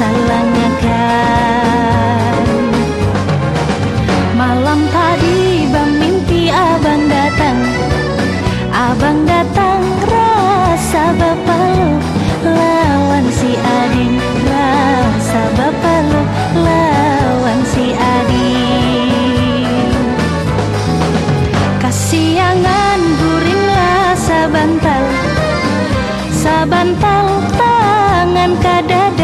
Salangakan Malam tadi bang mimpi abang datang. Abang datang rasa bapak lo. Lawan si adin Rasa bapak lo. Lawan si adin. Kasiangan guringlah sabantal Sabantal tangan kadat